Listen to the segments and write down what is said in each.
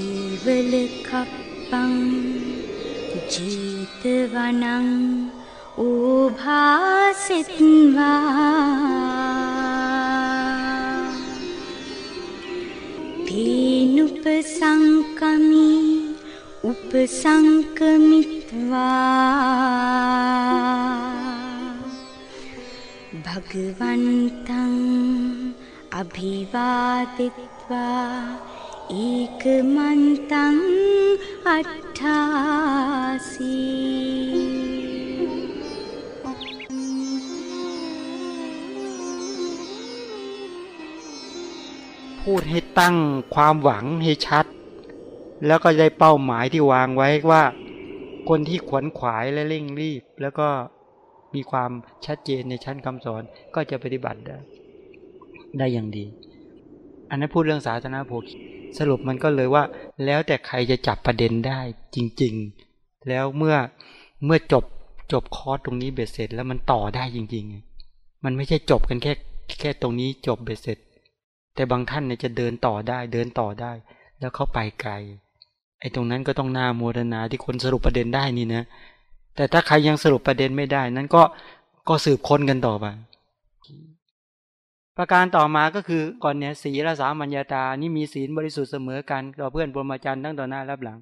ेवलखप्पं जितवनंसिन्वा उपसङ्कमित्वा भगवन्तम् अभिवादित्वा। एकमन्तं अट्ठासी พูดให้ตั้งความหวังให้ชัด แล้วก็ได้เป้าหมายที่วางไว้ว่า คนที่ขวนขวายและเร่งรีบ แล้วก็มีความชัดเจนในชั้นคำสอนก็จะปฏิบัติได้ได้อย่างดี อันนั้นพูดเรื่องศาสนาโพคี สรุปมันก็เลยว่า แล้วแต่ใครจะจับประเด็นได้จริง ๆ แล้วเมื่อเมื่อจบจบคอร์สตรงนี้เบ็ดเสร็จ แล้วมันต่อได้จริง ๆ มันไม่ใช่จบกันแค่แค่ตรงนี้จบเบ็ดเสร็จ แต่บางท่านเนี่ยจะเดินต่อได้เดินต่อได้ แล้วเข้าไปไกลไอ้ตรงนั้นก็ต้องอนุโมทนาที่คนสรุปประเด็นได้นี่นะแต่ถ้าใครยังสรุปประเด็นไม่ได้ นั้นก็ก็สืบค้นกันต่อไป ประการต่อมาก็คือก่อนเนี่ยศีลสามัญญาตานี่มีศีลบริสุทธิ์เสมอกันต่อเพื่อนปรมาจารย์ทั้งต่อหน้ารับหลัง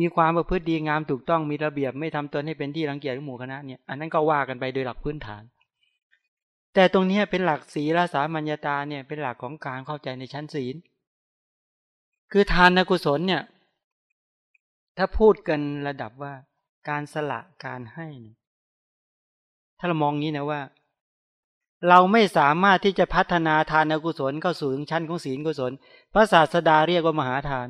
มีความประพฤติดีงามถูกต้องมีระเบียบไม่ทำตนให้เป็นที่รังเกียจหมู่คณะเนี่ยอันนั้นก็ว่ากันไปโดยหลักพื้นฐาน แต่ตรงนี้เป็นหลักศีลสามัญญาตาเนี่ยเป็นหลักของการเข้าใจในชั้นศีล คือทานกุศลเนี่ย ถ้าพูดกันระดับว่าการสละการให้ ถ้าเรามองงี้นะว่า เราไม่สามารถที่จะพัฒนาทานกุศลเข้าสู่ชั้นของศีลกุศล พระศาสดาเรียกว่ามหาทาน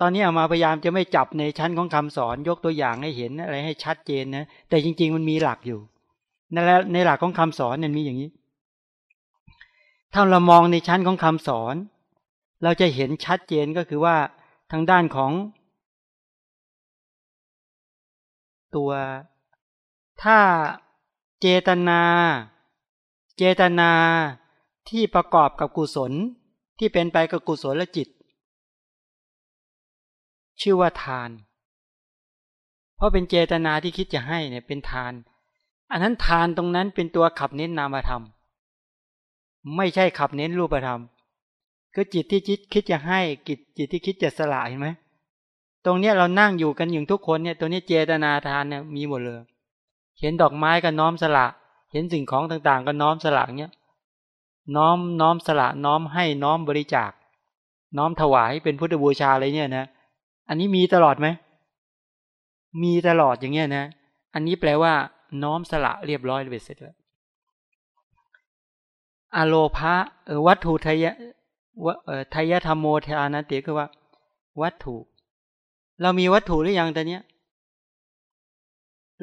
ตอนนี้เอามาพยายามจะไม่จับในชั้นของคำสอนยกตัวอย่างให้เห็นอะไรให้ชัดเจนนะ แต่จริง ๆ มันมีหลักอยู่ในในหลักของคำสอนเนี่ยมีอย่างนี้ ถ้าเรามองในชั้นของคำสอน เราจะเห็นชัดเจนก็คือว่าทางด้านของ ตัวถ้า เจตนา เจตนาที่ประกอบกับกุศลที่เป็นไปกับกุศลและจิต ชื่อว่าทาน เพราะเป็นเจตนาที่คิดจะให้เนี่ยเป็นทาน อันนั้นทานตรงนั้นเป็นตัวขับเน้นนามธรรม ไม่ใช่ขับเน้นรูปธรรมคือจิตที่คิดคิดจะให้กิจจิตที่คิดจะสละเห็นไหมตรงเนี้ยเรานั่งอยู่กันอย่างทุกคนเนี่ยตัวนี้เจตนาทานเนี่ยมีหมดเลย เห็นดอกไม้ก็น้อมสละ เห็นสิ่งของต่างๆ ก็น้อมสละเนี้ยน้อมน้อมสละน้อมให้น้อมบริจาค น้อมถวายเป็นพุทธบูชาอะไรเนี่ยนะ อันนี้มีตลอดไหมมีตลอดอย่างเงี้ยนะ อันนี้แปลว่า น้อมสละเรียบร้อยเสร็จแล้วอโลภะวัตถุทยะวทยธรรมโมทานาติคือว่า วัตถุ เรามีวัตถุหรือยังตอนเนี้ย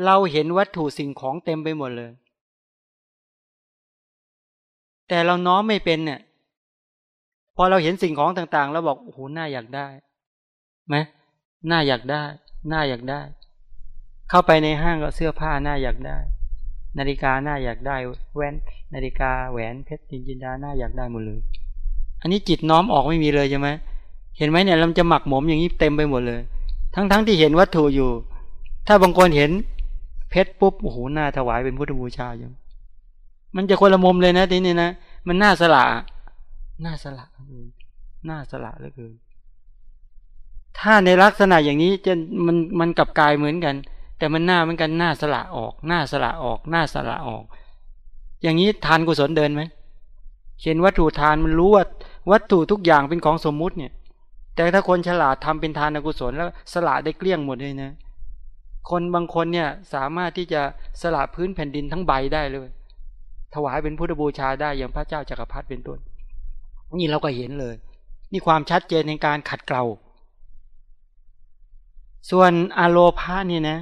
เราเห็นวัตถุสิ่งของเต็มไปหมดเลย แต่เราน้อมไม่เป็นเนี่ย พอเราเห็นสิ่งของต่างๆ แล้วบอกโอ้โหน่าอยากได้ไหมน่าอยากได้น่าอยากได้ เข้าไปในห้างก็เสื้อผ้าน่าอยากได้ นาฬิกาน่าอยากได้แว่นนาฬิกาแหวนเพชรจินดาน่าอยากได้หมดเลย อันนี้จิตน้อมออกไม่มีเลยใช่ไหมเห็นไหมเนี่ยเราจะหมักหมมอย่างนี้เต็มไปหมดเลย ทั้งๆทที่เห็นวัตถุอยู่ ถ้าบางคนเห็น เพชรปุ๊บโอ้โหหน้าถวายเป็นพุทธบูชาอยู่มันจะคนละมุมเลยนะทีนี้นะมันน่าสละน่าสละน่าสละเหลือเกินถ้าในลักษณะอย่างนี้จะมันมันกับกายเหมือนกัน แต่มันหน้าเหมือนกันหน้าสละออกหน้าสละออกหน้าสละออก อย่างนี้ทานกุศลเดินไหมเห็นวัตถุทานมันรู้ว่าวัตถุทุกอย่างเป็นของสมมุติเนี่ย แต่ถ้าคนฉลาดทำเป็นทานกุศลแล้วสละได้เกลี้ยงหมดเลยนะ คนบางคนเนี่ยสามารถที่จะสละพื้นแผ่นดินทั้งใบได้เลย ถวายเป็นพุทธบูชาได้อย่างพระเจ้าจักรพรรดิเป็นต้นนี่เราก็เห็นเลย นี่ความชัดเจนในการขัดเกลาส่วนอโลภาเนี่ยนะ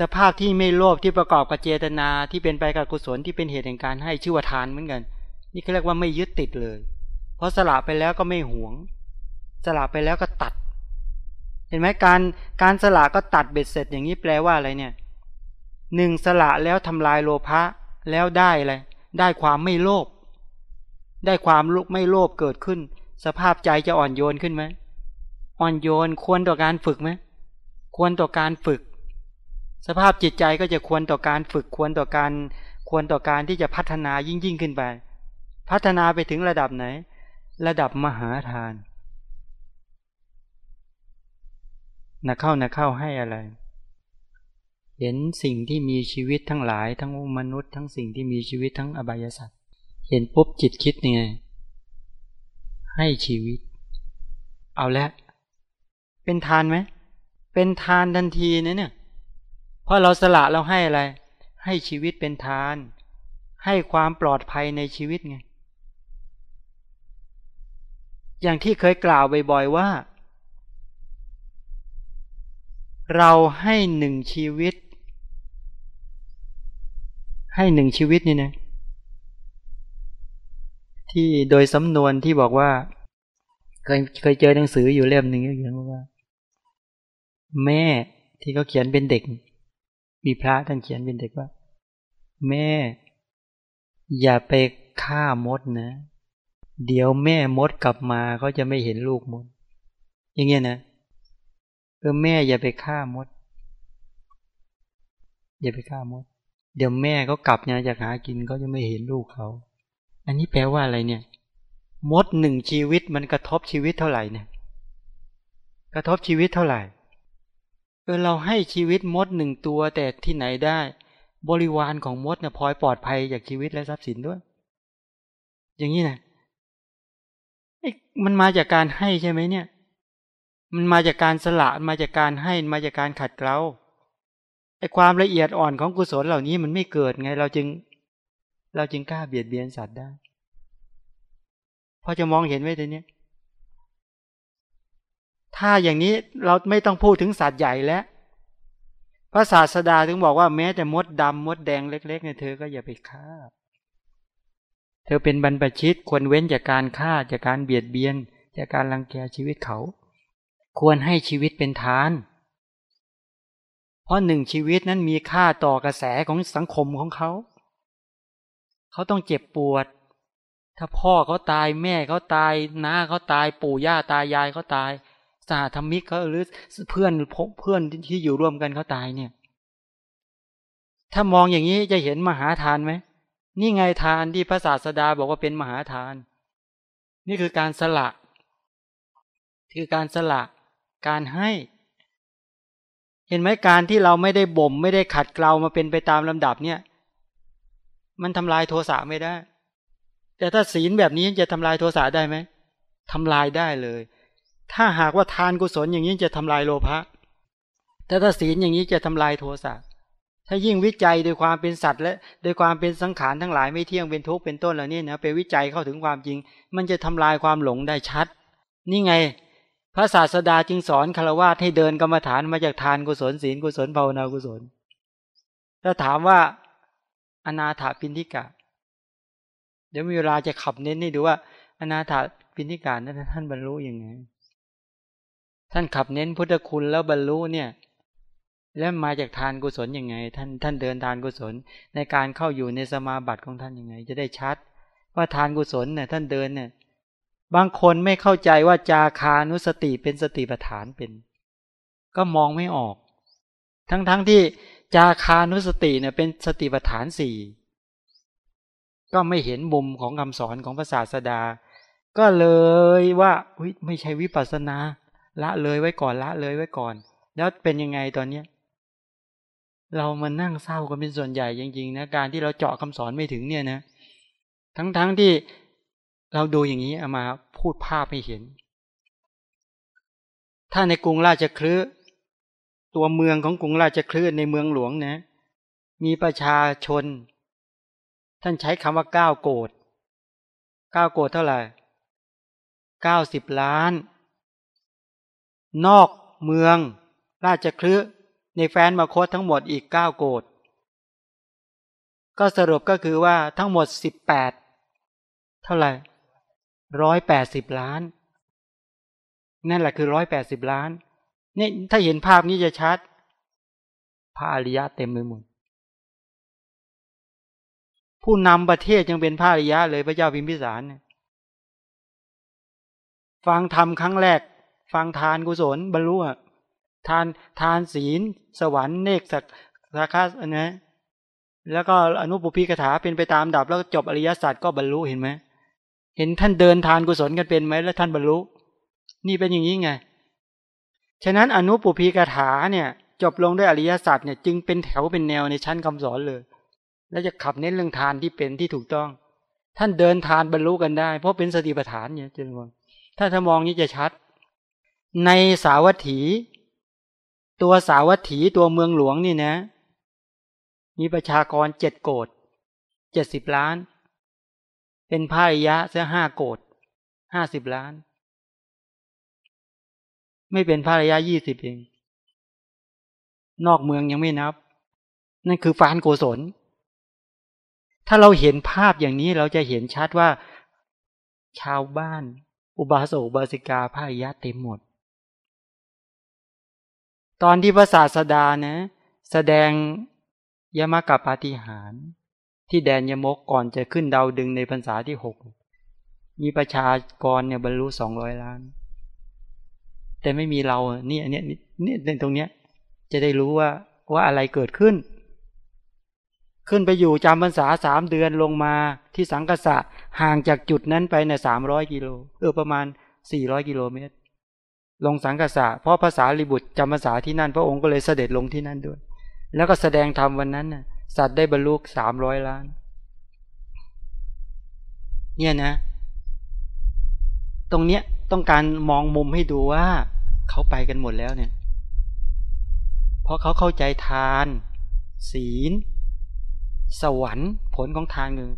สภาพที่ไม่โลภที่ประกอบกับเจตนาที่เป็นไปกับกุศลที่เป็นเหตุแห่งการให้ชื่อว่าทานเหมือนกัน นี่เขาเรียกว่าไม่ยึดติดเลย เพราะสละไปแล้วก็ไม่หวง สละไปแล้วก็ตัด เห็นไหมการการสละก็ตัดเบ็ดเสร็จอย่างนี้แปลว่าอะไรเนี่ยหนึ่งสละแล้วทำลายโลภะแล้วได้อะไรได้ความไม่โลภได้ความลุกไม่โลภเกิดขึ้น สภาพใจจะอ่อนโยนขึ้นไหมอ่อนโยนควรต่อการฝึกไหมควรต่อการฝึก สภาพจิตใจก็จะควรต่อการฝึกควรต่อการควรต่อการที่จะพัฒนายิ่งยิ่งขึ้นไป พัฒนาไปถึงระดับไหน ระดับมหาทาน นะเข้านะเข้าให้อะไร เห็นสิ่งที่มีชีวิตทั้งหลาย ทั้งมนุษย์ทั้งสิ่งที่มีชีวิตทั้งอบายสัตว์เห็นปุ๊บจิตคิดยังไง ให้ชีวิต เอาละ เป็นทานไหม เป็นทานทันทีนะเนี่ยเพราะเราสละเราให้อะไร ให้ชีวิตเป็นทาน ให้ความปลอดภัยในชีวิตไง อย่างที่เคยกล่าวบ่อยๆว่า เราให้หนึ่งชีวิต ให้หนึ่งชีวิตนี่นะที่โดยสำนวนที่บอกว่า เคยเคยเจอหนังสืออยู่เล่มหนึ่งเขียนว่า แม่ที่เขาเขียนเป็นเด็ก มีพระท่านเขียนเป็นเด็กว่า แม่ อย่าไปฆ่ามดนะ เดี๋ยวแม่มดกลับมาเขาจะไม่เห็นลูกมด อย่างเงี้ยนะ ออแม่อย่าไปฆ่ามด อย่าไปฆ่ามด เดี๋ยวแม่เขากลับเนี่ยจากหากินเขาจะไม่เห็นลูกเขา อันนี้แปลว่าอะไรเนี่ย มดหนึ่งชีวิตมันกระทบชีวิตเท่าไหร่เนี่ย กระทบชีวิตเท่าไหร่เออเราให้ชีวิตมดหนึ่งตัวแต่ที่ไหนได้ บริวารของมดเนี่ยพลอยปลอดภัยจากชีวิตและทรัพย์สินด้วย อย่างนี้นะมันมาจากการให้ใช่ไหมเนี่ย มันมาจากการสละมาจากการให้มาจากการขัดเกลาไอ้ความละเอียดอ่อนของกุศลเหล่านี้มันไม่เกิดไง เราจึง เราจึงกล้าเบียดเบียนสัตว์ได้พอจะมองเห็นไว้ตัวนี้ถ้าอย่างนี้เราไม่ต้องพูดถึงสัตว์ใหญ่แล้วพระศาสดาถึงบอกว่าแม้แต่มดดำมดแดงเล็ก ๆ เนี่ยเธอก็อย่าไปฆ่า เธอเป็นบรรพชิตควรเว้นจากการฆ่าจากการเบียดเบียน จากการรังแกชีวิตเขา ควรให้ชีวิตเป็นทาน เพราะหนึ่งชีวิตนั้นมีค่าต่อกระแสของสังคมของเขา เขาต้องเจ็บปวด ถ้าพ่อเขาตายแม่เขาตายน้าเขาตายปู่ย่าตายายเขาตายสาธมิกเขาหรือเพื่อนเพื่อนที่อยู่ร่วมกันเขาตายเนี่ย ถ้ามองอย่างนี้จะเห็นมหาทานไหมนี่ไงทานที่พระศาสดาบอกว่าเป็นมหาทาน นี่คือการสละ คือการสละ การให้ เห็นไหมการที่เราไม่ได้บ่ม ไม่ได้ขัดเกลามาเป็นไปตามลำดับเนี่ย มันทำลายโทสะไม่ได้ แต่ถ้าศีลแบบนี้จะทำลายโทสะได้ไหมทำลายได้เลย ถ้าหากว่าทานกุศลอย่างนี้จะทำลายโลภะแต่ถ้าศีลอย่างนี้จะทำลายโทสะถ้ายิ่งวิจัยโดยความเป็นสัตว์และโดยความเป็นสังขารทั้งหลายไม่เที่ยงเป็นทุกข์เป็นต้นเหล่านี้นะไปวิจัยเข้าถึงความจริง มันจะทำลายความหลงได้ชัด นี่ไง พระศาสดาจึงสอนคารวะให้เดินกรรมฐานมาจากทานกุศลศีลกุศลภาวนากุศล ถ้าถามว่าอนาถาปินทิกะ เดี๋ยวมีเวลาจะขับเน้นให้ดูว่า อนาถาปินทิกานั้นท่านบรรลุยังไง ท่านขับเน้นพุทธคุณแล้วบรรลุเนี่ยแล้วมาจากทานกุศลยังไง ท่านท่านเดินทานกุศล ในการเข้าอยู่ในสมาบัติของท่านยังไง จะได้ชัด ว่าทานกุศลเนี่ยท่านเดินเนี่ย บางคนไม่เข้าใจว่าจาคานุสติเป็นสติปัฏฐานเป็น ก็มองไม่ออก ทั้งๆทที่จาคานุสติเนี่ยเป็นสติปัฏฐานสี่ก็ไม่เห็นมุมของคำสอนของพระศาสดา ก็เลยว่าไม่ใช่วิปัสนา ละเลยไว้ก่อนละเลยไว้ก่อน แล้วเป็นยังไงตอนเนี้ยเรามานั่งเศร้ากันเป็นส่วนใหญ่จริงๆนะการที่เราเจาะคำสอนไม่ถึงเนี่ยนะทั้งๆทที่ เราดูอย่างนี้เอามาพูดภาพให้เห็น ถ้าในกรุงราชคลือตัวเมืองของกรุงราชคลือในเมืองหลวงนะ มีประชาชน ท่านใช้คำว่าก้าวโกดก้าวโกดเท่าไหร่เก้าสิบล้าน นอกเมืองราชคลึในแฟนมาโคตทั้งหมดอีกเก้าโกดก็สรุปก็คือว่าทั้งหมดสิบแปดเท่าไหร่ ร้อยแปดสิบล้าน นั่นแหละคือร้อยแปดสิบล้านนี่ถ้าเห็นภาพนี้จะชัด พระอริยะเต็มไปหมดผู้นำประเทศยังเป็นพระอริยะเลยพระเจ้าพิมพิสารฟังธรรมครั้งแรก ฟังทานกุศลบรรลุทานทานศีล สวรรค์เนกสักสักคนะแล้วก็อนุปุพิกถาเป็นไปตามดับแล้วจบอริยสัจก็บรรลุเห็นไหม เห็นท่านเดินทานกุศลกันเป็นไหมแล้วท่านบรรลุ นี่เป็นอย่างนี้ไง ฉะนั้นอนุปุพิกถาเนี่ยจบลงด้วยอริยศาสัจเนี่ยจึงเป็นแถวเป็นแนวในชั้นคำสอนเลย แล้วจะขับเน้นเรื่องทานที่เป็นที่ถูกต้อง ท่านเดินทานบรรลุกันได้ เพราะเป็นสติปัฏฐานเนี่ยจริงถ้าถ้ามองนี้จะชัด ในสาวัตถี ตัวสาวัตถีตัวเมืองหลวงนี่นะ มีประชากรเจ็ดโกดเจ็ดสิบล้าน เป็นพายยะเสียห้าโกดห้าสิบล้าน ไม่เป็นพายยะยี่สิบเอง นอกเมืองยังไม่นับ นั่นคือฟานโกศล ถ้าเราเห็นภาพอย่างนี้เราจะเห็นชัดว่า ชาวบ้าน อุบาสกอุบาสิกาพายะเต็มหมด ตอนที่พระศาสดานะ แสดงยมกับปาฏิหาร ที่แดนยมกก่อนจะขึ้นดาวดึงในพรรษาที่หกมีประชากรเนี่ยบรรลุสองร้อยล้าน แต่ไม่มีเรานี่อันนี้นี่ในตรงเนี้ย จะได้รู้ว่าว่าอะไรเกิดขึ้น ขึ้นไปอยู่จำพรรษาสามเดือนลงมาที่สังกษะห่างจากจุดนั้นไปเนี่ยสามร้อยกิโลเออประมาณสี่ร้อยกิโลเมตร ลงสังกษะเพราะภาษาลิบุตรจำพรรษาที่นั่น พระองค์ก็เลยเสด็จลงที่นั่นด้วย แล้วก็แสดงธรรมวันนั้นน่ะ สัตว์ได้บรรลุสามร้อยล้าน เนี่ยนะ ตรงเนี้ยต้องการมองมุมให้ดูว่า เขาไปกันหมดแล้วเนี่ย เพราะเขาเข้าใจทาน ศีล สวรรค์ผลของทางหนึ่ง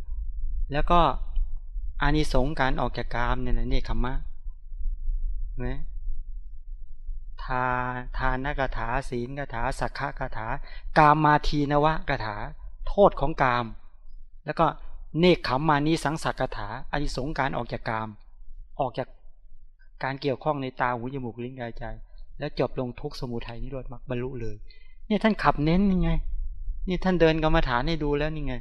แล้วก็อานิสงส์การออกจากกามเนี่ยนะเนี่ยคำมะนะทาทานกถาศีลกถาสักขะกถากามมาทีนวะกถา โทษของกาม แล้วก็เนคขมมานีสังสักกถาอนิสงการออกจากกาม ออกจากการเกี่ยวข้องในตาหูจมูกลิ้นกายใจ แล้วจบลงทุกสมุทัยนิโรธมรรคบรรลุเลย เนี่ยท่านขับเน้นยังไง นี่ท่านเดินกรรมฐานให้ดูแล้วนี่ไง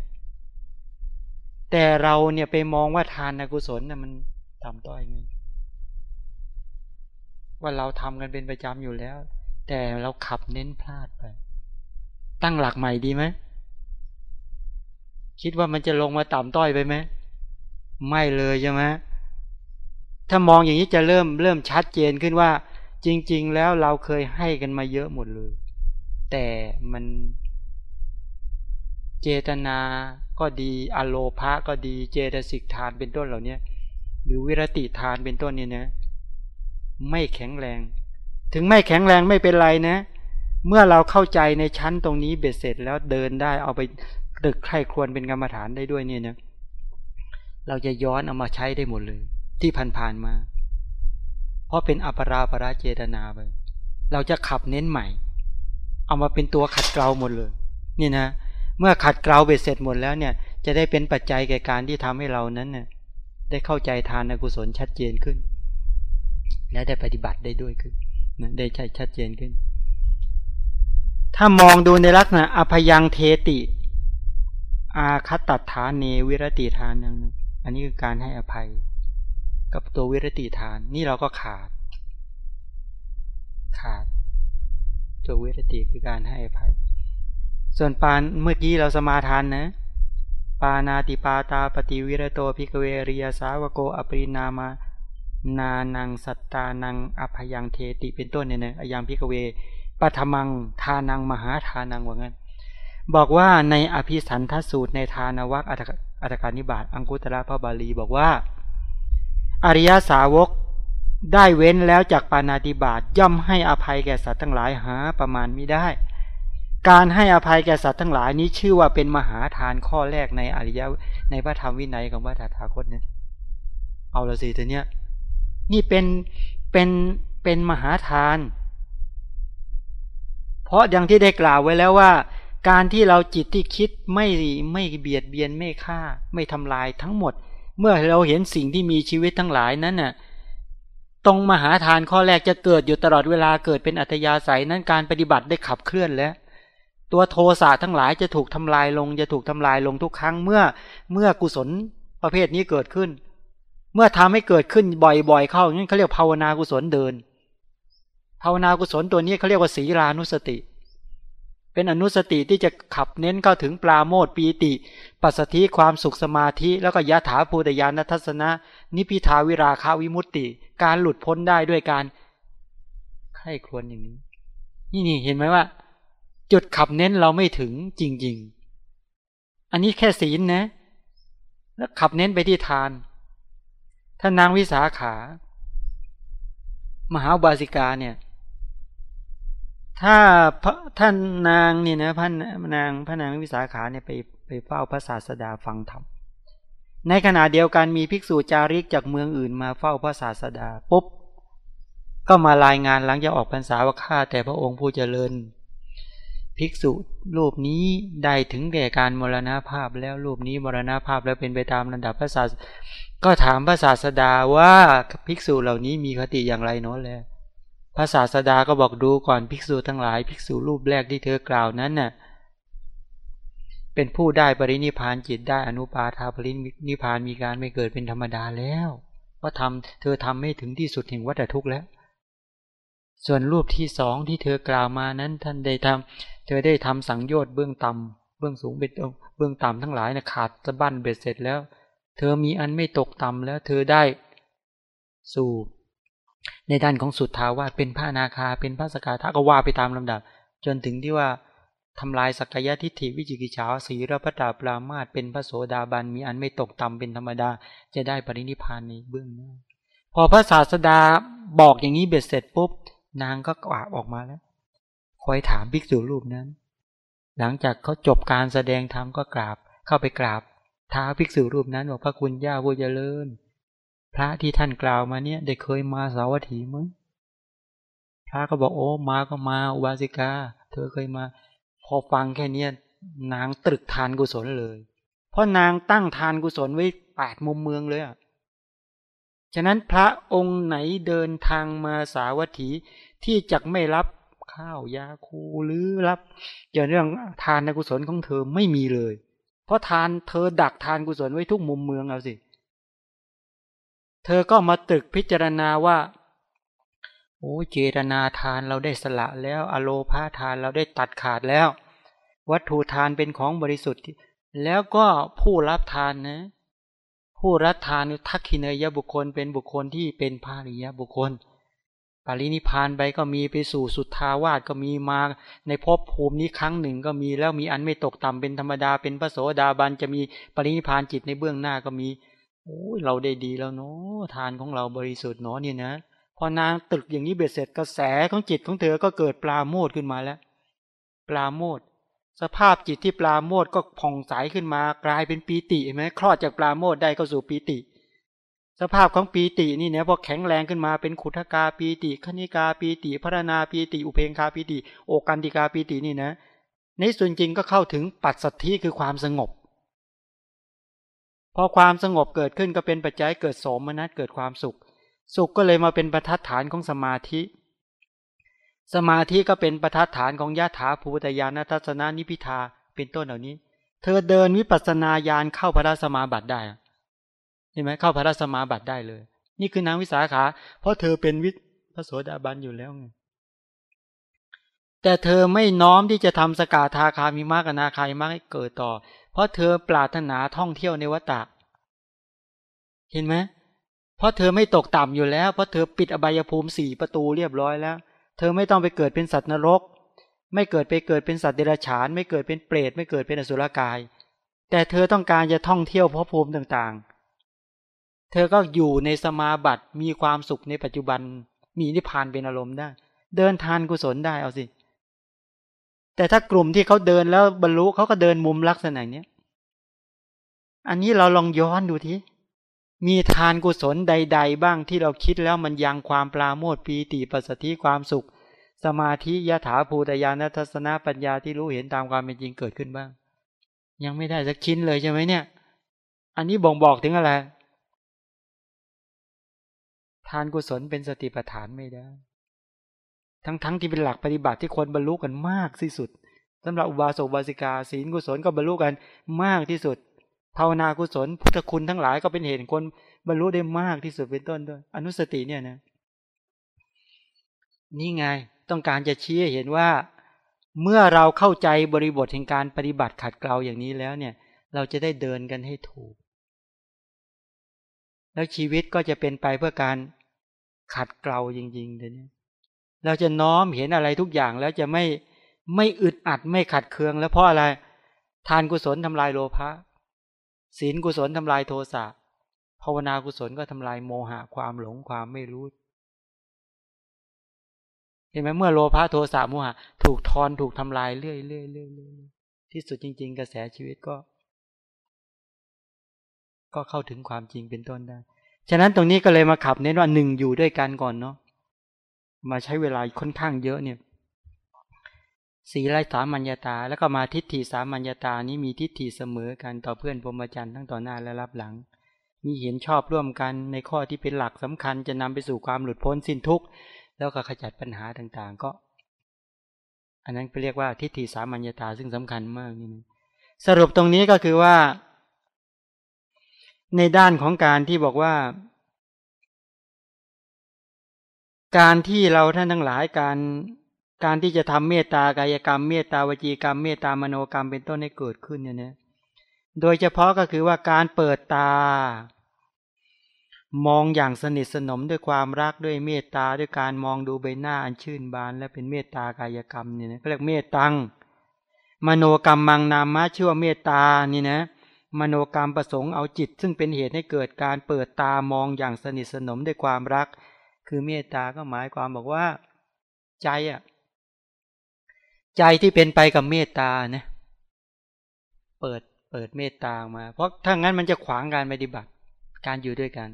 แต่เราเนี่ยไปมองว่าทานกุศลน่ยมันต่ำต้อยไง ว่าเราทำกันเป็นประจำอยู่แล้ว แต่เราขับเน้นพลาดไป ตั้งหลักใหม่ดีไหมคิดว่ามันจะลงมาต่ำต้อยไปไหมไม่เลยใช่ไหมถ้ามองอย่างนี้จะเริ่มเริ่มชัดเจนขึ้นว่า จริง ๆ แล้วเราเคยให้กันมาเยอะหมดเลย แต่มันเจตนาก็ดีอโลภะก็ดีเจตสิกทานเป็นต้นเหล่านี้หรือวิรติทานเป็นต้นเนี่ยนะ ไม่แข็งแรง ถึงไม่แข็งแรงไม่เป็นไรนะ เมื่อเราเข้าใจในชั้นตรงนี้เบ็ดเสร็จแล้วเดินได้เอาไปตึกใครควรเป็นกรรมฐานได้ด้วยเนี่ยนะเราจะย้อนเอามาใช้ได้หมดเลย ที่ผ่านๆมา เพราะเป็นอปราปราเจตนาไปเราจะขับเน้นใหม่ เอามาเป็นตัวขัดเกลาหมดเลย นี่นะ เมื่อขัดเกลาเบ็ดเสร็จหมดแล้วเนี่ย จะได้เป็นปัจจัยแก่การที่ทำให้เรานั้นเนี่ยได้เข้าใจทานกุศลชัดเจนขึ้น และได้ปฏิบัติได้ด้วยขึ้นนะได้ใช่ชัดเจนขึ้น ถ้ามองดูในลักษณะอภยังเทติ อาคัตตฐานเนวิรติทานนึงอันนี้คือการให้อภัย กับตัววิรติทาน นี่เราก็ขาด ขาด ตัววิรติคือการให้อภัย ส่วนปาณาเมื่อกี้เราสมาทานนะปาณาติปาตาปฏิวิรโต ภิกขเว อริยสาวโกอปริมา ณานังสัตตานังอภยังเทติเป็นต้นเนี่ยนะอิทัง ภิกขเวปฐมังทานังมหาทานังว่างั้น บอกว่าในอภิสันทสูตรในทานวรรคอัตการนิบาตอังกุตระพระบาลีบอกว่า อริยสาวกได้เว้นแล้วจากปานาติบาตย่อมให้อภัยแก่สัตว์ทั้งหลายหาประมาณไม่ได้ การให้อภัยแก่สัตว์ทั้งหลายนี้ชื่อว่าเป็นมหาทานข้อแรกในอริยในพระธรรมวินัยของพระตถาคตเนี่ยเอาละสิทีเนี้ย นี่เป็นเป็นเป็นมหาทาน เพราะอย่างที่ได้กล่าวไว้แล้วว่า การที่เราจิตที่คิดไม่ไม่เบียดเบียนไม่ฆ่า ไม่ทำลายทั้งหมด เมื่อเราเห็นสิ่งที่มีชีวิตทั้งหลายนั้นน่ะตรงมหาทานข้อแรกจะเกิดอยู่ตลอดเวลาเกิดเป็นอัตยาศัยนั้นการปฏิบัติได้ขับเคลื่อนแล้วตัวโทสะทั้งหลายจะถูกทำลายลง จะถูกทำลายลงทุกครั้งเมื่อเมื่อกุศลประเภทนี้เกิดขึ้น เมื่อทำให้เกิดขึ้นบ่อยๆ เข้าอย่างนี้เขาเรียกภาวนากุศลเดิน ภาวนากุศลตัวนี้เขาเรียกว่าศีลานุสติ เป็นอนุสติที่จะขับเน้นเข้าถึงปลาโมดปีติ ปัสสธิความสุขสมาธิ แล้วก็ยะถาภูตยานทัศนะ นิพิทาวิราคาวิมุตติ การหลุดพ้นได้ด้วยการไข้ครวนอย่างนี้ นี่นี่เห็นไหมว่า จุดขับเน้นเราไม่ถึงจริง ๆ อันนี้แค่ศีลนะ แล้วขับเน้นไปที่ทาน ท่านนางวิสาขา มหาบาสิกาเนี่ย ถ้าพระท่านนางเนี่ยนะพระนางพระนางวิสาขาเนี่ยไปไปเฝ้าพระศาสดาฟังธรรมในขณะเดียวกันมีภิกษุจาริกจากเมืองอื่นมาเฝ้าพระศาสดาปุ๊บก็มารายงานหลังจาออกพรรษาว่าข้าแต่พระองค์ผู้เจริญ ภิกษุรูปนี้ได้ถึงแก่การมรณาภาพแล้วรูปนี้มรณาภาพแล้วเป็นไปตามระดับพระศาส ก็ถามพระศาสดาว่าภิกษุเหล่านี้มีคติอย่างไรเนาะแล้วพระศาสดาก็บอกดูก่อนภิกษุทั้งหลาย ภิกษุรูปแรกที่เธอกล่าวนั้นน่ะเป็นผู้ได้ปรินิพานจิตได้อนุปาทาปรินิพานมีการไม่เกิดเป็นธรรมดาแล้วว่าทำเธอทำไม่ถึงที่สุดแห่งวัฏทุกข์แล้ว ส่วนรูปที่สองที่เธอกล่าวมานั้นท่านได้ทำเธอได้ทำสังโยชน์เบื้องต่ำเบื้องสูงเป็นเบื้องต่ำทั้งหลายนะขาดสะบั้นเบ็ดเสร็จแล้ว เธอมีอันไม่ตกต่ำแล้วเธอได้สู่ในด้านของสุดทาวาเป็นพระนาคา เป็นพระสกาทาก็ว่าไปตามลำดับ จนถึงที่ว่าทำลายสักยะทิฏฐิวิจิกิจฉาสีระพดาปรามาตเป็นพระโสดาบันมีอันไม่ตกต่ำเป็นธรรมดา จะได้ปรินิพานในเบื้องหน้าพอพระศาสดาบอกอย่างนี้เบ็ดเสร็จปุ๊บ นางก็กวาบออกมาแล้วคอยถามภิกษุรูปนั้น หลังจากเขาจบการแสดงธรรมก็กราบเข้าไปกราบ ท้าภิกษุรูปนั้นบอกพระคุณย่าผู้เจริญ พระที่ท่านกล่าวมาเนี่ยได้เคยมาสาวัตถีมั้ยพระก็บอกโอ้มาก็มาอุบาสิกา เธอเคยมา พอฟังแค่เนี้ยนางตรึกทานกุศลเลย เพราะนางตั้งทานกุศลไว้แปดมุมเมืองเลยอะฉะนั้นพระองค์ไหนเดินทางมาสาวัตถีที่จะไม่รับข้าวยาคูหรือรับเกี่ยวเรื่องทานกุศลของเธอไม่มีเลย เพราะทานเธอดักทานกุศลไว้ทุกมุมเมืองเอาสิ เธอก็มาตึกพิจารณาว่าโอ้เจตนาทานเราได้สละแล้ว อโลพาทานเราได้ตัดขาดแล้ว วัตถุทานเป็นของบริสุทธิ์ แล้วก็ผู้รับทานนะ ผู้รับทานทักขิเนยบุคคลเป็นบุคคลที่เป็นภาริยบุคคล ปรินิพานไปก็มีไปสู่สุทธาวาสก็มีมาในภพภูมินี้ครั้งหนึ่งก็มีแล้วมีอันไม่ตกต่ำเป็นธรรมดาเป็นพระโสดาบันจะมีปรินิพานจิตในเบื้องหน้าก็มีโอ้ยเราได้ดีแล้วเนาะทานของเราบริสุทธิ์เนาะเนี่ยนะพอนางตึกอย่างนี้เบ็ดเสร็จกระแสของจิตของเธอก็เกิดปลาโมดขึ้นมาแล้ว ปลาโมดสภาพจิตที่ปลาโมดก็ผ่องใสขึ้นมากลายเป็นปีติเห็นไหมคลอดจากปลาโมดได้ก็สู่ปีติ สภาพของปีตินี่เนี่ยพอแข็งแรงขึ้นมาเป็นขุทกาปีติคณิกาปีติพัฒนาปีติอุเพงคาปีติ โอกันติกาปีตินี่นะ ในส่วนจริงก็เข้าถึงปัจสัทธิคือความสงบ พอความสงบเกิดขึ้นก็เป็นปัจจัยเกิดโสมนัสเกิดความสุข สุขก็เลยมาเป็นประทัดฐานของสมาธิ สมาธิก็เป็นประทัดฐานของญาถาภูตยานัทสนานิพิทาเป็นต้นเหล่านี้ เธอเดินวิปัสสนาญาณเข้าพระสมาบัติได้ ห็นไหมเข้าพระสมาบัติได้เลย นี่คือนางวิสาขา เพราะเธอเป็นวิพระโสดาบันอยู่แล้วไงแต่เธอไม่น้อมที่จะทำสกาทาคามีมากนาคายมากให้เกิดต่อ เพราะเธอปรารถนาท่องเที่ยวในวัฏฏะเห็นไหมเพราะเธอไม่ตกต่ำอยู่แล้ว เพราะเธอปิดอบายภูมิสี่ประตูเรียบร้อยแล้ว เธอไม่ต้องไปเกิดเป็นสัตว์นรก ไม่เกิดไปเกิดเป็นสัตว์เดรัจฉาน ไม่เกิดเป็นเปรตไม่เกิดเป็นอสุรกาย แต่เธอต้องการจะท่องเที่ยวพระภูมิต่างๆ เธอก็อยู่ในสมาบัติมีความสุขในปัจจุบัน มีนิพพานเป็นอารมณ์ได้ เดินทานกุศลได้เอาสิ แต่ถ้ากลุ่มที่เขาเดินแล้วบรรลุเขาก็เดินมุมลักษณะเนี้ยอันนี้เราลองย้อนดูทีมีทานกุศลใด ๆ บ้างที่เราคิดแล้วมันยังความปราโมทย์ปีติปัสสติความสุข สมาธิยถาภูตยานัทสนาปัญญาที่รู้เห็นตามความเป็นจริงเกิดขึ้นบ้าง ยังไม่ได้สักชิ้นเลยใช่ไหมเนี่ย อันนี้บ่งบอกถึงอะไร ทานกุศลเป็นสติปัฏฐานไม่ได้ ทั้งๆทที่เป็นหลักปฏิบัติที่คนบรรลุกันมากที่สุดสำหรับอุบาสกบาสิกาศีลกุศลก็บรรลุกันมากที่สุดภาวนากุศลพุทธคุณทั้งหลายก็เป็นเหตุคนบรรลุได้มากที่สุดเป็นต้นด้วย อนุสติเนี่ยนะนี่ไงต้องการจะชี้เห็นว่า เมื่อเราเข้าใจบริบทแห่งการปฏิบัติขัดเกลาอย่างนี้แล้วเนี่ย เราจะได้เดินกันให้ถูก แล้วชีวิตก็จะเป็นไปเพื่อการ ขัดเกลาจริงๆเดี๋ยวนี้เราจะน้อมเห็นอะไรทุกอย่างแล้วจะไม่ไม่อึดอัดไม่ขัดเคืองแล้วเพราะอะไร ทานกุศลทำลายโลภะศีลกุศลทำลายโทสะภาวนากุศลก็ทำลายโมหะความหลงความไม่รู้เห็นไหมเมื่อโลภะโทสะโมหะ ถูกทอนถูกทำลายเรื่อยเรื่อยเรื่อยเรื่อยที่สุดจริง ๆ กระแสชีวิตก็ ก็เข้าถึงความจริงเป็นต้นได้ ฉะนั้นตรงนี้ก็เลยมาขับเน้นว่าหนึ่งอยู่ด้วยกันก่อนเนาะมาใช้เวลาค่อนข้างเยอะเนี่ยสีไรสามัญญาตา แล้วก็มาทิฏฐิสามัญญาตานี้มีทิฏฐิเสมอกันต่อเพื่อนพรหมจรรย์ทั้งต่อหน้าและรับหลัง มีเห็นชอบร่วมกันในข้อที่เป็นหลักสำคัญจะนำไปสู่ความหลุดพ้นสิ้นทุกข์แล้วก็ขจัดปัญหาต่างๆ ก็ อันนั้นไปเรียกว่าทิฏฐิสามัญญาตาซึ่งสำคัญมากนี่สรุปตรงนี้ก็คือว่า ในด้านของการที่บอกว่า การที่เราท่านทั้งหลายการการที่จะทำเมตตากายกรรม เมตตาวจีกรรม เมตตามโนกรรมเป็นต้นให้เกิดขึ้นเนี่ยนะโดยเฉพาะก็คือว่าการเปิดตา มองอย่างสนิทสนมด้วยความรักด้วยเมตตาด้วยการมองดูใบหน้าอันชื่นบาน และเป็นเมตตากายกรรมเนี่ยนะเขาเรียกเมตตังมโนกรรมมังนามะชื่อว่าเมตตานี่นะ มโนกรรมประสงค์เอาจิต ซึ่งเป็นเหตุให้เกิดการเปิดตามองอย่างสนิทสนมด้วยความรัก คือเมตตาก็หมายความบอกว่า ใจอะ ใจที่เป็นไปกับเมตตานะเปิดเปิดเมตตามา เพราะถ้างั้นมันจะขวางการปฏิบัติการอยู่ด้วยกัน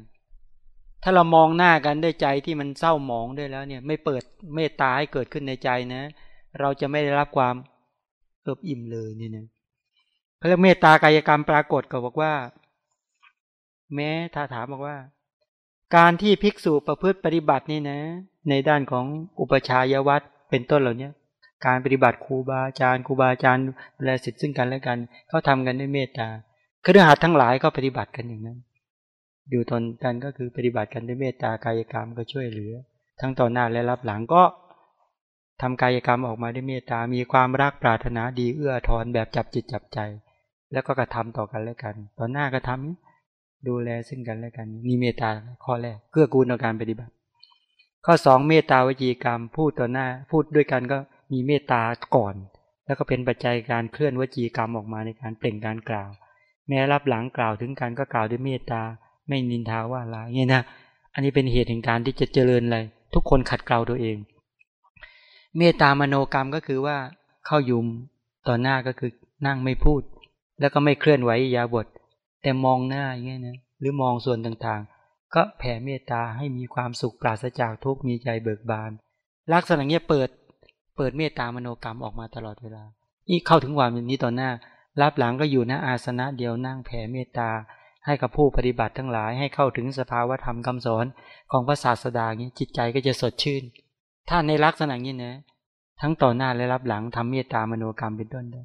ถ้าเรามองหน้ากันด้วยใจที่มันเศร้าหมองด้วยแล้วเนี่ย ไม่เปิดเมตตาให้เกิดขึ้นในใจนะ เราจะไม่ได้รับความเอิบอิ่มเลยเนี่นะ เขาเรียกเมตตากายกรรมปรากฏก็บอกว่า แม้ถ้าถามบอกว่า การที่ภิกษุประพฤติปฏิบัตินี่นะ ในด้านของอุปชายวัตเป็นต้นเหล่านี้การปฏิบัติครูบาอาจารย์ครูบาอาจารย์ดูแลสิทธิ์ซึ่งกันและกันเขาทากันด้วยเมตตาครือหัดทั้งหลายก็ปฏิบัติกันอย่างนั้น อยู่ตนกันก็คือปฏิบัติกันด้วยเมตตากายกรรมก็ช่วยเหลือ ทั้งต่อหน้าและรับหลังก็ทำกายกรรมออกมาด้วยเมตตา มีความรักปรารถนาดีเอื้อทอนแบบจับจิตจับใจ แล้วก็กระทำต่อกันและกัน ต่อหน้ากระทำดูแลซึ่งกันและกันมีเมตตาข้อแรกเกื้อกูลต่อการปฏิบัติ ข้อสองเมตตาวจีกรรม พูดต่อหน้าพูดด้วยกันก็มีเมตตาก่อน แล้วก็เป็นปัจจัยการเคลื่อนวจีกรรมออกมาในการเปล่งการกล่าว แม้รับหลังกล่าวถึงกันก็กล่าวด้วยเมตตาไม่นินทาว่าลาเนี่ยนะอันนี้เป็นเหตุแห่งการที่จะเจริญอะไรทุกคนขัดเกลาตัวเอง เมตตามโนกรรมก็คือว่าเข้ายุมต่อหน้าก็คือนั่งไม่พูด แล้วก็ไม่เคลื่อนไหวยาบท แต่มองหน้าอย่างเงี้ยนะหรือมองส่วนต่างๆ ก็แผ่เมตตาให้มีความสุขปราศจากทุกข์มีใจเบิกบาน ลักษณะเนี้ยเปิดเปิดเมตตามโนกรรมออกมาตลอดเวลา นี่เข้าถึงควันนี้ต่อหน้า รับหลังก็อยู่ณอาสนะเดียวนั่งแผ่เมตตา ให้กับผู้ปฏิบัติทั้งหลายให้เข้าถึงสภาวธรรมคำสอนของพระศาสดานี้จิตใจก็จะสดชื่น ถ้าในลักษณะนี้นะทั้งต่อหน้าและรับหลังทำเมตตามโนกรรมเป็นต้นได้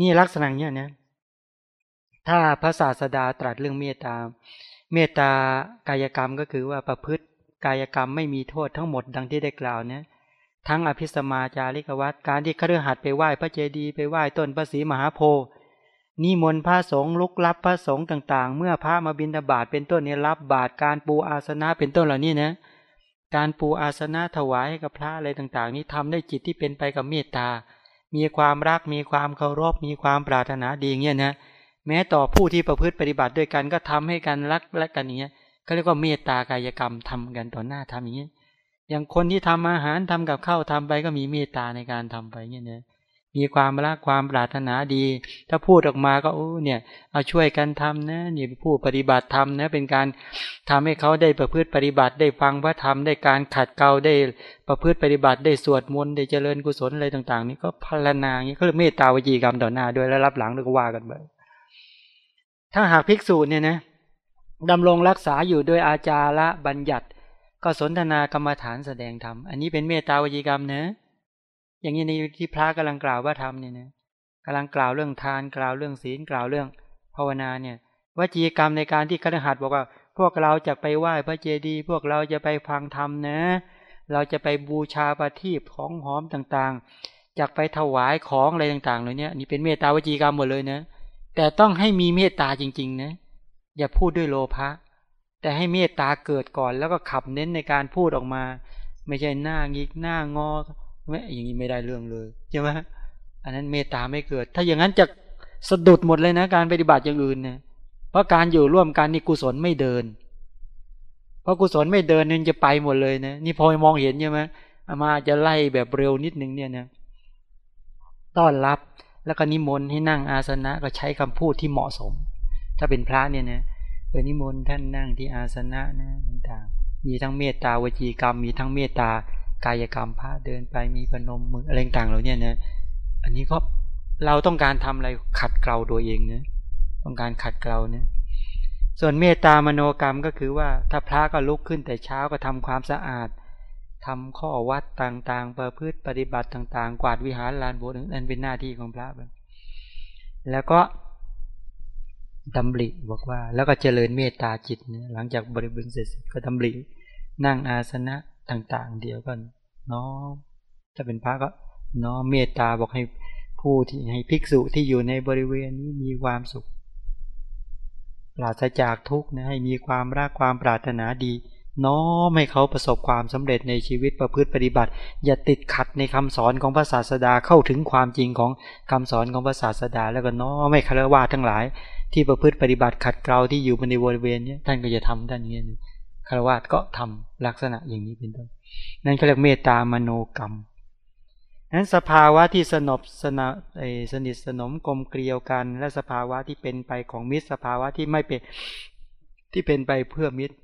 นี่ลักษณะนี้นะถ้าพระศาสดาตรัสเรื่องเมตตา เมตตากายกรรมก็คือว่าประพฤติกายกรรมไม่มีโทษทั้งหมดดังที่ได้กล่าวนะทั้งอภิสมาจาริกวัตการที่เครือหัดไปไหว้พระเจดีย์ไปไหว้ต้นพระศรีมหาโพธิ์นิมนต์พระสงฆ์ลุกรับพระสงฆ์ต่างๆ เมื่อพระมาบิณฑบาตเป็นต้นนี้รับบาตรการปูอาสนะเป็นต้นเหล่านี้นะการปูอาสนะถวายให้กับพระอะไรต่างๆ นี้ทำด้จิตที่เป็นไปกับเมตตา มีความรักมีความเคารพมีความปรารถนาดีเงี้ยนะแม้ต่อผู้ที่ประพฤติปฏิบัติด้วยกันก็ทำให้กันรักและกันเงี้ยก็เรียกว่าเมตตากายกรรมทำกันต่อหน้าทำอย่างเงี้ยอย่างคนที่ทำอาหารทำกับข้าวทำไปก็มีเมตตาในการทำไปเงี้ยนะ มีความรักความปรารถนาดี ถ้าพูดออกมาก็โอ้เนี่ยเอาช่วยกันทำนะนี่ผู้ปฏิบัติธรรมนะเป็นการทำให้เขาได้ประพฤติปฏิบัติได้ฟังพระธรรมได้การขัดเกลาได้ประพฤติปฏิบัติได้สวดมนต์ได้เจริญกุศลอะไรต่าง ๆ นี่ก็พารนาอย่างนี้ก็เรียกเมตตาวจีกรรมต่อหน้าด้วยแล้วรับหลังด้วยก็ว่ากันไปถ้าหากภิกษุเนี่ยนะดำรงรักษาอยู่ด้วยอาจาระบัญญัติ ก็สนทนากรรมฐานแสดงธรรม อันนี้เป็นเมตตาวจีกรรมเนะ อย่างนี้ในที่พระกำลังกล่าวว่าธรรมเนี่ยนะกำลังกล่าวเรื่องทานกล่าวเรื่องศีลกล่าวเรื่องภาวนาเนี่ย วจีกรรมในการที่คณหัดบอกว่า พวกเราจะไปไหว้พระเจดีย์พวกเราจะไปฟังธรรมนะ เราจะไปบูชาประทีปของหอมต่างๆจากไปถวายของอะไรต่างๆเลยเนี่ยนี่เป็นเมตตาวจีกรรมหมดเลยนะแต่ต้องให้มีเมตตาจริง ๆ นะ อย่าพูดด้วยโลภะแต่ให้เมตตาเกิดก่อนแล้วก็ขับเน้นในการพูดออกมา ไม่ใช่หน้างิกหน้างอ ไม่อย่างนี้ไม่ได้เรื่องเลยใช่ไหมอันนั้นเมตตาไม่เกิด ถ้าอย่างนั้นจะสะดุดหมดเลยนะ การปฏิบัติอย่างอื่นเนี่ยเพราะการอยู่ร่วมกันนี่กุศลไม่เดิน เพราะกุศลไม่เดินนี่จะไปหมดเลยนะนี่พอมองเห็นใช่ไหมอามาจะไล่แบบเร็วนิดนึงเนี่ยนะต้อนรับแล้วก็นิมนต์ให้นั่งอาสนะก็ใช้คำพูดที่เหมาะสม ถ้าเป็นพระเนี่ยนะเออนิมนต์ท่านนั่งที่อาสนะนะต่างมีทั้งเมตตาวจีกรรม มีทั้งเมตตา กายกรรมพระเดินไปมีปนมมืออะไรต่างๆเหล่านี้นะอันนี้ก็เราต้องการทำอะไรขัดเกลาตัวเองนะต้องการขัดเกลาเนะส่วนเมตตามโนกรรมก็คือว่าถ้าพระก็ลุกขึ้นแต่เช้าก็ทำความสะอาดทำข้อวัดต่างๆ ประพฤติปฏิบัติต่าง ๆ กวาดวิหารลานโบสถ์นั่นเป็นหน้าที่ของพระแล้วก็ดำริบอกว่า แล้วก็เจริญเมตตาจิตเนี่ยหลังจากบริบูรณ์เสร็จก็ดำรินั่งอาสนะต่างๆ เดียวกัน น้อม ถ้าเป็นพระก็น้อมเมตตาบอกให้ผู้ที่ให้ภิกษุที่อยู่ในบริเวณนี้มีความสุข ปราศจากทุกข์นะให้มีความรักความปรารถนาดี น้อมให้เขาประสบความสำเร็จในชีวิตประพฤติปฏิบัติ อย่าติดขัดในคำสอนของพระศาสดาเข้าถึงความจริงของคำสอนของพระศาสดา แล้วก็น้อมให้คารวะทั้งหลาย ที่ประพฤติปฏิบัติขัดเกลาที่อยู่ในบริเวณนี้ท่านก็จะทำด้านนี้คารวะก็ทำลักษณะอย่างนี้เป็นต้น นั่นเขาเรียกเมตตามโนกรรมนั้นสภาวะที่สนบสนสนิทสนมกลมเกลียวกัน และสภาวะที่เป็นไปของมิตร สภาวะที่ไม่เป็นที่เป็นไปเพื่อมิตร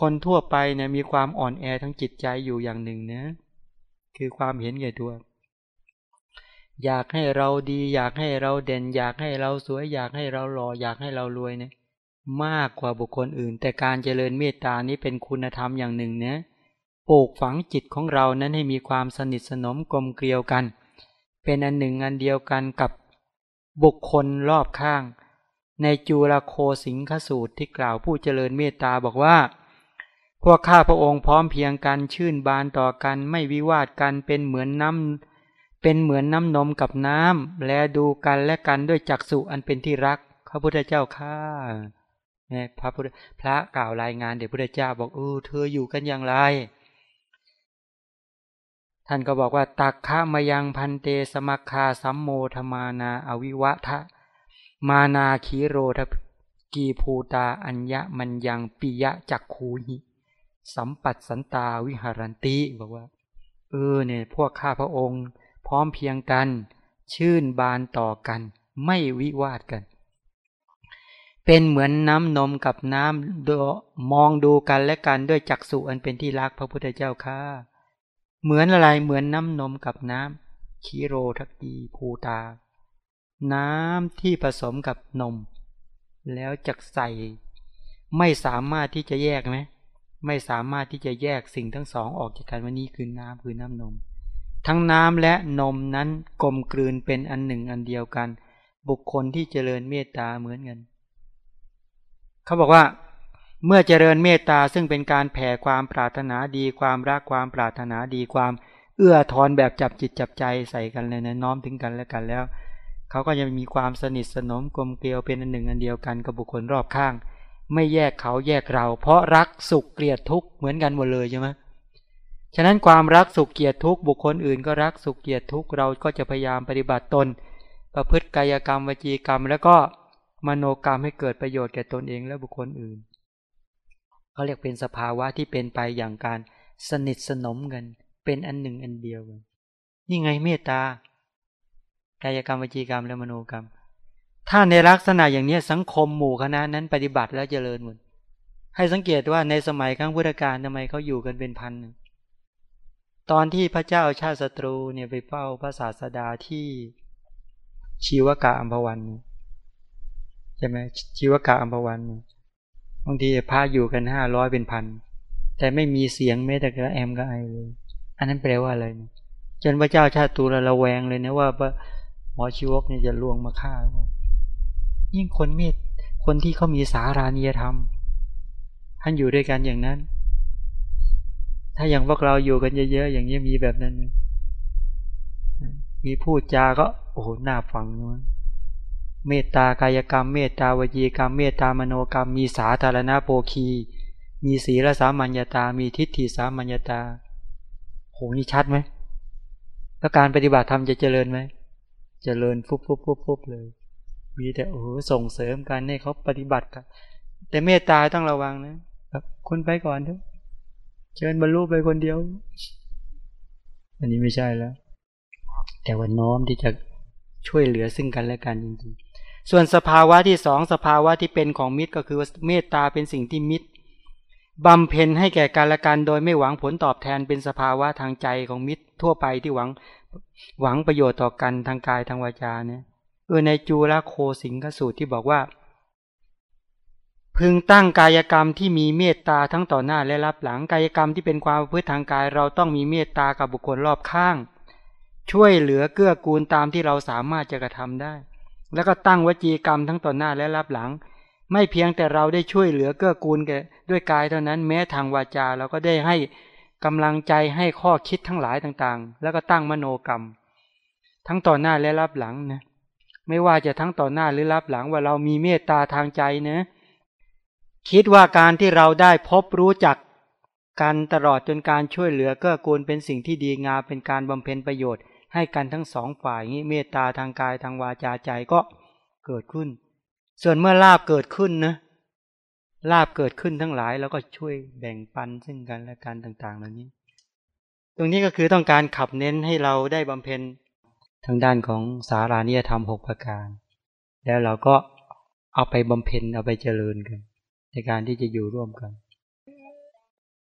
คนทั่วไปเนี่ยมีความอ่อนแอทั้งจิตใจอยู่อย่างหนึ่งนะ คือความเห็นแก่ตัว อยากให้เราดี อยากให้เราเด่น อยากให้เราสวย อยากให้เราหล่ออยากให้เรารวยเนี่ยมากกว่าบุคคลอื่น แต่การเจริญเมตตานี้เป็นคุณธรรมอย่างหนึ่งนะ ปลูกฝังจิตของเรานั้นให้มีความสนิทสนมกลมเกลียวกัน เป็นอันหนึ่งอันเดียวกันกับบุคคลรอบข้าง ในจูลโคสิงคสูตรที่กล่าวผู้เจริญเมตตาบอกว่า พวกข้าพระองค์พร้อมเพียงกันชื่นบานต่อกันไม่วิวาทกันเป็นเหมือนน้ำเป็นเหมือนน้ำนมกับน้ำและดูกันและกันด้วยจักษุอันเป็นที่รักพระพุทธเจ้าข้าเนี่ยพระพุทธพระกล่าวรายงานเดี๋ยวพระเจ้าบอกเออเธออยู่กันอย่างไร ท่านก็บอกว่าตักขะมายังพันเตสมัคคาสัมโมธมานาอวิวะทะมานาคีโรทกีภูตาอัญญะมันยังปิยะจักคูหิสัมปัตสันตาวิหารันติบอกว่า เออเนี่ยพวกข้าพระองค์ พร้อมเพียงกัน ชื่นบานต่อกัน ไม่วิวาทกัน เป็นเหมือนน้ำนมกับน้ำมองดูกันและกันด้วยจักษุอันเป็นที่รักพระพุทธเจ้าข้า เหมือนอะไรเหมือนน้ำนมกับน้ำคีโรทกกีภูตา น้ำที่ผสมกับนม แล้วจักใส่ ไม่สามารถที่จะแยกไหมไม่สามารถที่จะแยกสิ่งทั้งสองออกจากกันว่านี่คือน้ำคือน้ำนม ทั้งน้ำและนมนั้นกลมกลืนเป็นอันหนึ่งอันเดียวกัน บุคคลที่เจริญเมตตาเหมือนกันเขาบอกว่า เมื่อเจริญเมตตาซึ่งเป็นการแผ่ความปรารถนาดีความรักความปรารถนาดีความ เอื้อทอนแบบจับจิตจับใจใส่กันเลยนะน้อมถึงกันและกันแล้ว เขาก็จะมีความสนิทสนมกลมเกลียวเป็นอันหนึ่งอันเดียวกันกับบุคคลรอบข้าง ไม่แยกเขาแยกเรา เพราะรักสุขเกลียดทุกข์เหมือนกันหมดเลยใช่ไหมฉะนั้นความรักสุขเกลียดทุกข์บุคคลอื่นก็รักสุขเกลียดทุกข์เราก็จะพยายามปฏิบัติตน ประพฤติกายกรรมวจีกรรม แล้วก็มโนกรรมให้เกิดประโยชน์แก่ตนเองและบุคคลอื่น เขาเรียกเป็นสภาวะที่เป็นไปอย่างการสนิทสนมกัน เป็นอันหนึ่งอันเดียวกันนี่ไงเมตตากายกรรมวจีกรรมและมโนกรรม ถ้าในลักษณะอย่างนี้สังคมหมู่คณะนั้นปฏิบัติแล้วเจริญหมดให้สังเกตว่าในสมัยครั้งพุทธกาลทำไมเขาอยู่กันเป็นพันตอนที่พระเจ้าชาติศัตรูเนี่ยไปเฝ้าพระศาสดาที่ชีวกะอัมพวันใช่ไหมชีวกะอัมพวัน บางทีพระอยู่กันห้าร้อยเป็นพันแต่ไม่มีเสียงแม้แต่กระแอมก็ไอเลย อันนั้นแปลว่าอะไรนะจนพระเจ้าชาติตูระแวงเลยนะว่าหมอชีวกเนี่ยจะลวงมาฆ่ายิ่งคนเมตคนที่เขามีสารานิยธรรม ท่านอยู่ด้วยกันอย่างนั้น ถ้าอย่างพวกเราอยู่กันเยอะๆอย่างนี้มีแบบนั้นมีพูดจาก็ โอ้โหน่าฟังนะ เมตตากายกรรม เมตตาวจีกรรม เมตตามโนกรรม มีสาธารณโภคี มีศีลสามัญญาตา มีทิฏฐิสามัญญาตาโหนี่ชัดไหมแล้วการปฏิบัติธรรมจะเจริญไหมเจริญฟุบฟุบฟุบฟุบเลย มีแต่โอ้ส่งเสริมกันให้เขาปฏิบัติกัน แต่เมตตาต้องระวังนะครับคุณไปก่อนเถอะเชิญบรรลุไปคนเดียว อันนี้ไม่ใช่แล้ว แต่ว่าน้อมที่จะช่วยเหลือซึ่งกันและกันจริงๆ ส่วนสภาวะที่สองสภาวะที่เป็นของมิตรก็คือเมตตาเป็นสิ่งที่มิตรบำเพ็ญให้แก่การละกันโดยไม่หวังผลตอบแทนเป็นสภาวะทางใจของมิตรทั่วไปที่หวังหวังประโยชน์ต่อกันทางกายทางวาจาเนี่ยเออในจูลโคสิงคสูตรที่บอกว่า พึงตั้งกายกรรมที่มีเมตตาทั้งต่อหน้าและรับหลังกายกรรมที่เป็นความพื้นทางกาย เราต้องมีเมตตากับบุคคลรอบข้าง ช่วยเหลือเกื้อกูลตามที่เราสามารถจะกระทำได้ แล้วก็ตั้งวจีกรรมทั้งต่อหน้าและรับหลัง ไม่เพียงแต่เราได้ช่วยเหลือเกื้อกูลแก่ด้วยกายเท่านั้นแม้ทางวาจาเราก็ได้ให้กำลังใจให้ข้อคิดทั้งหลายต่างๆ แล้วก็ตั้งมโนกรรม ทั้งต่อหน้าและรับหลังนะไม่ว่าจะทั้งต่อหน้าหรือรับหลังว่าเรามีเมตตาทางใจนะคิดว่าการที่เราได้พบรู้จักกันตลอดจนการช่วยเหลือเกื้อกูลเป็นสิ่งที่ดีงามเป็นการบำเพ็ญประโยชน์ ให้กันทั้งสองฝ่ายนี้เมตตาทางกายทางวาจาใจก็เกิดขึ้น ส่วนเมื่อลาบเกิดขึ้นนะลาบเกิดขึ้นทั้งหลายแล้วก็ช่วยแบ่งปันซึ่งกันและกันต่างๆเหล่านี้ ตรงนี้ก็คือต้องการขับเน้นให้เราได้บำเพ็ญทางด้านของสารานิยธรรมหกประการ แล้วเราก็เอาไปบำเพ็ญเอาไปเจริญกัน ในการที่จะอยู่ร่วมกัน